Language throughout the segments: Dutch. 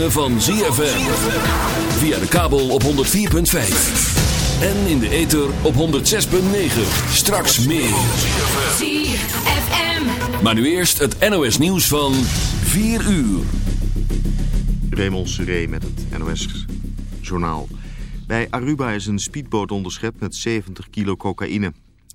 van ZFM. Via de kabel op 104.5. En in de ether op 106.9. Straks meer. ZFM. Maar nu eerst het NOS nieuws van 4 uur. Raymond Seré met het NOS journaal. Bij Aruba is een speedboot onderschept met 70 kilo cocaïne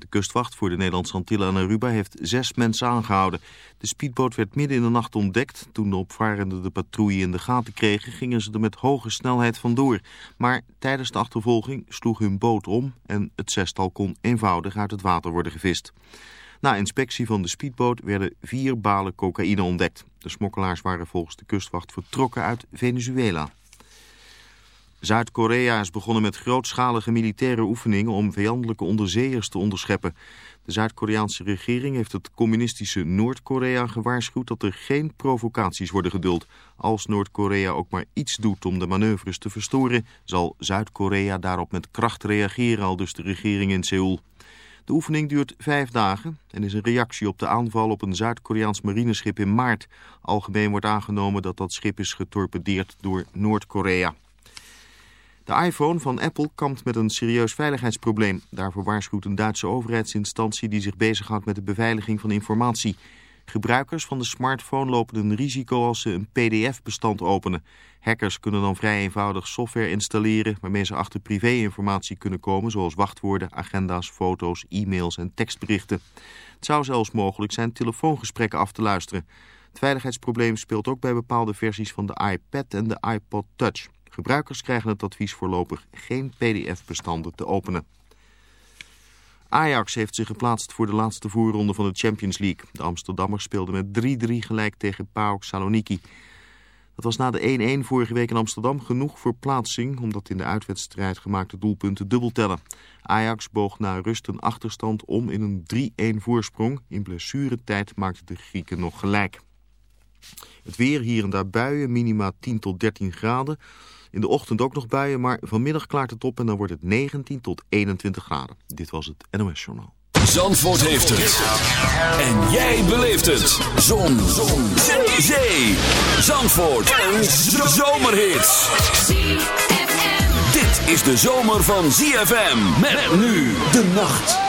kustwacht voor de Nederlandse Antillen en Aruba heeft zes mensen aangehouden. De speedboot werd midden in de nacht ontdekt. Toen de opvarenden de patrouille in de gaten kregen, gingen ze er met hoge snelheid vandoor. Maar tijdens de achtervolging sloeg hun boot om en het zestal kon eenvoudig uit het water worden gevist. Na inspectie van de speedboot werden vier balen cocaïne ontdekt. De smokkelaars waren volgens de kustwacht vertrokken uit Venezuela. Zuid-Korea is begonnen met grootschalige militaire oefeningen om vijandelijke onderzeeërs te onderscheppen. De Zuid-Koreaanse regering heeft het communistische Noord-Korea gewaarschuwd dat er geen provocaties worden geduld. Als Noord-Korea ook maar iets doet om de manoeuvres te verstoren, zal Zuid-Korea daarop met kracht reageren, al dus de regering in Seoul. De oefening duurt vijf dagen en is een reactie op de aanval op een Zuid-Koreaans marineschip in maart. Algemeen wordt aangenomen dat dat schip is getorpedeerd door Noord-Korea. De iPhone van Apple kampt met een serieus veiligheidsprobleem. Daarvoor waarschuwt een Duitse overheidsinstantie die zich bezighoudt met de beveiliging van informatie. Gebruikers van de smartphone lopen een risico als ze een pdf-bestand openen. Hackers kunnen dan vrij eenvoudig software installeren waarmee ze achter privéinformatie kunnen komen... zoals wachtwoorden, agenda's, foto's, e-mails en tekstberichten. Het zou zelfs mogelijk zijn telefoongesprekken af te luisteren. Het veiligheidsprobleem speelt ook bij bepaalde versies van de iPad en de iPod Touch. Gebruikers krijgen het advies voorlopig geen pdf-bestanden te openen. Ajax heeft zich geplaatst voor de laatste voorronde van de Champions League. De Amsterdammers speelden met 3-3 gelijk tegen PAOK Saloniki. Dat was na de 1-1 vorige week in Amsterdam genoeg voor plaatsing... omdat in de uitwedstrijd gemaakte doelpunten dubbel tellen. Ajax boog na rust een achterstand om in een 3-1 voorsprong. In blessuretijd maakten de Grieken nog gelijk. Het weer hier en daar buien, minima 10 tot 13 graden. In de ochtend ook nog buien, maar vanmiddag klaart het op en dan wordt het 19 tot 21 graden. Dit was het NOS Journaal. Zandvoort heeft het. En jij beleeft het. Zon. Zon. Zee. Zandvoort. Een zomerhit. Dit is de zomer van ZFM. Met nu de nacht.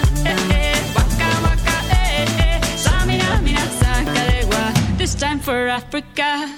time for Africa.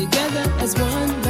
together as one.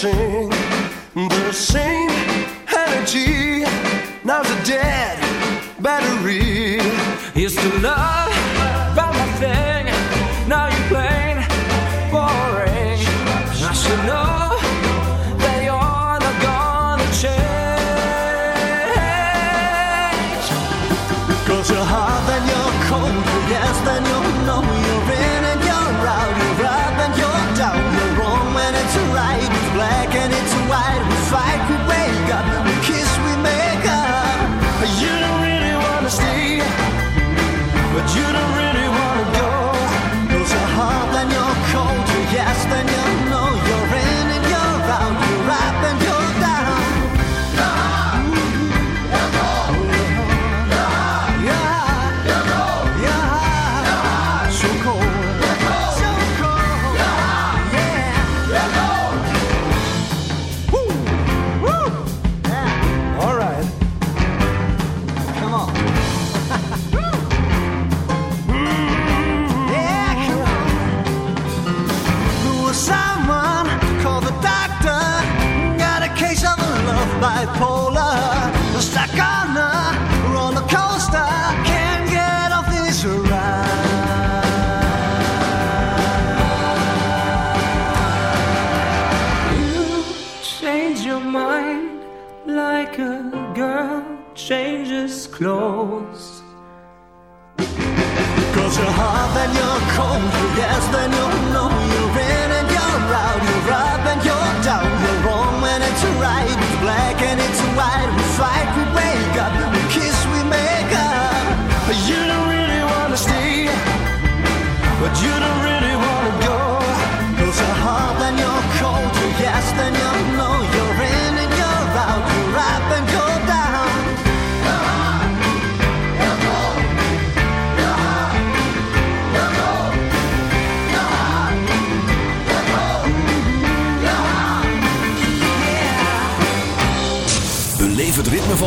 dancing, the same energy. Now's a dead battery. It's to love.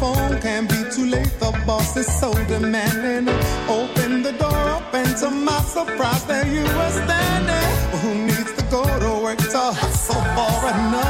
phone can be too late. The boss is so demanding. Open the door up, and to my surprise, there you were standing. Well, who needs to go to work to hustle for another?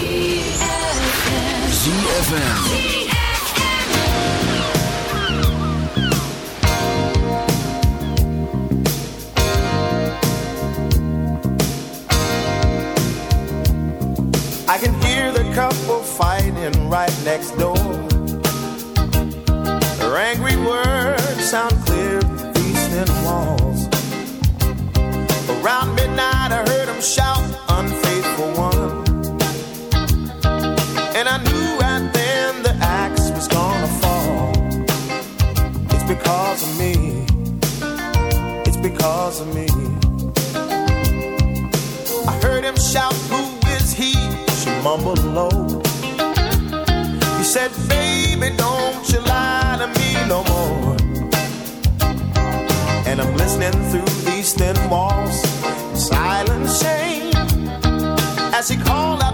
ZFM.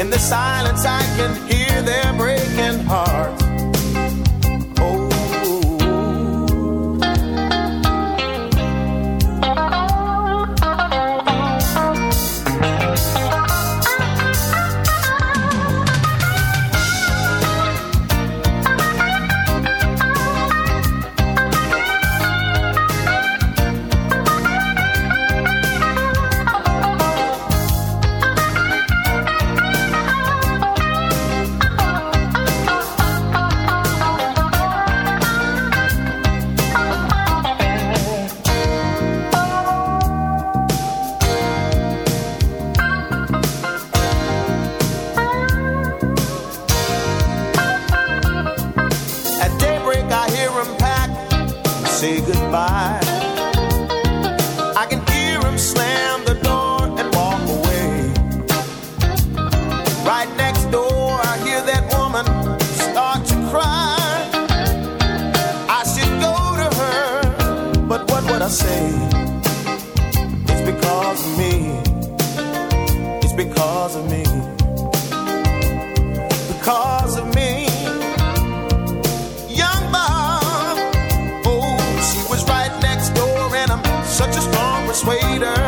In the silence I can leader.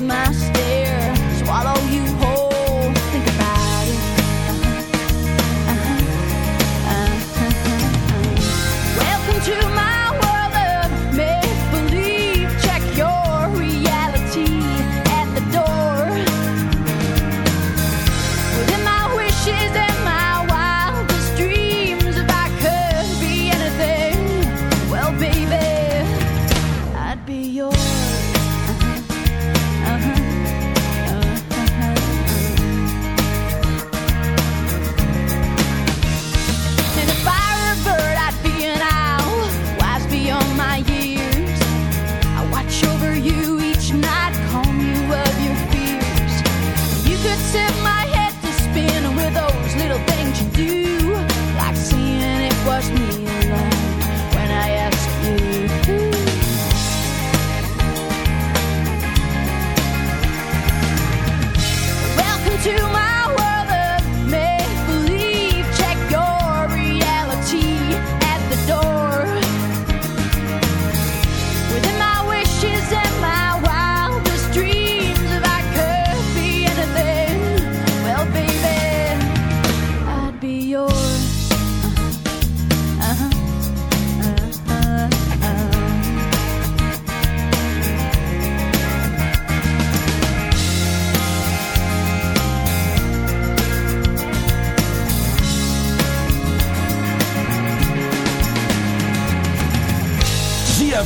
my stare